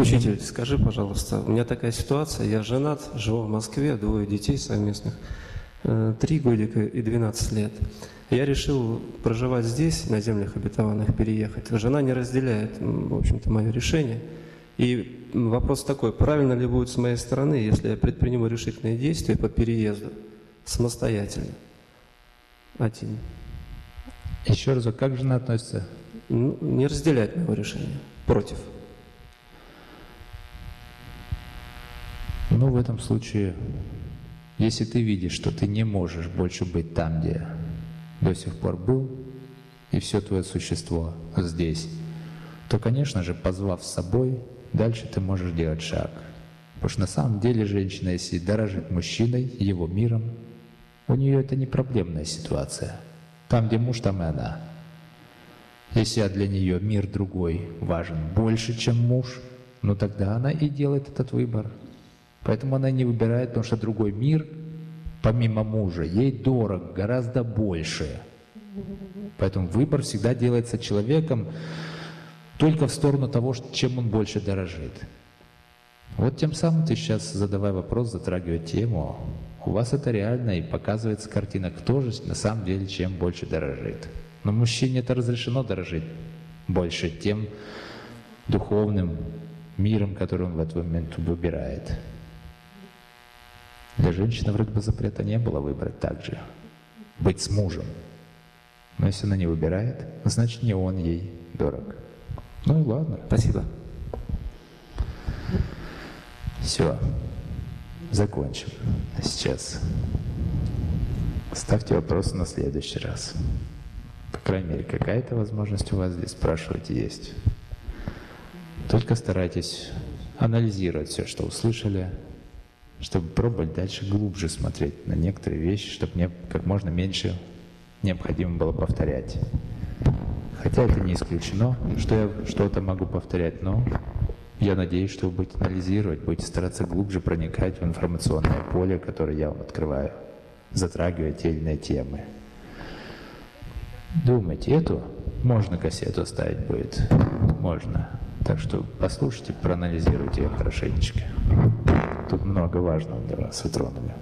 Учитель, скажи, пожалуйста, у меня такая ситуация, я женат, живу в Москве, двое детей совместных, э, три годика и 12 лет. Я решил проживать здесь, на землях обетованных, переехать. Жена не разделяет, в общем-то, мое решение. И вопрос такой, правильно ли будет с моей стороны, если я предприму решительные действия по переезду самостоятельно? Один. Еще раз, как жена относится? Ну, не разделяет моего решения. Против. Ну, в этом случае, если ты видишь, что ты не можешь больше быть там, где до сих пор был, и все твое существо здесь, то, конечно же, позвав с собой, дальше ты можешь делать шаг. Потому что на самом деле женщина, если дорожит мужчиной, его миром, у нее это не проблемная ситуация. Там, где муж, там и она. Если для нее мир другой важен больше, чем муж, ну тогда она и делает этот выбор. Поэтому она не выбирает, потому что другой мир, помимо мужа, ей дорог гораздо больше. Поэтому выбор всегда делается человеком только в сторону того, чем он больше дорожит. Вот тем самым ты сейчас, задавая вопрос, затрагивая тему, у вас это реально и показывается картина, кто же на самом деле чем больше дорожит. Но мужчине это разрешено дорожить больше тем духовным миром, который он в этот момент выбирает. Для женщины вроде бы запрета не было выбрать так же. Быть с мужем. Но если она не выбирает, значит не он ей дорог. Ну и ладно. Спасибо. Все. Закончим. Сейчас. Ставьте вопросы на следующий раз. По крайней мере, какая-то возможность у вас здесь спрашивать есть. Только старайтесь анализировать все, что услышали, чтобы пробовать дальше глубже смотреть на некоторые вещи, чтобы мне как можно меньше необходимо было повторять. Хотя это не исключено, что я что-то могу повторять, но я надеюсь, что вы будете анализировать, будете стараться глубже проникать в информационное поле, которое я вам открываю, затрагивая те или иные темы. Думайте, эту можно кассету ставить будет? Можно. Так что послушайте, проанализируйте ее хорошенечко. Много важного для вас затронули.